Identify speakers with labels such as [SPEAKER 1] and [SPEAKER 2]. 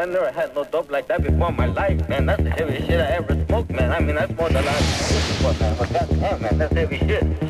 [SPEAKER 1] I never had no dope like that before in my life, man. That's the heaviest shit I ever smoked, man. I mean, that's more than I was for, man. But uh, goddamn, man, that's heavy shit.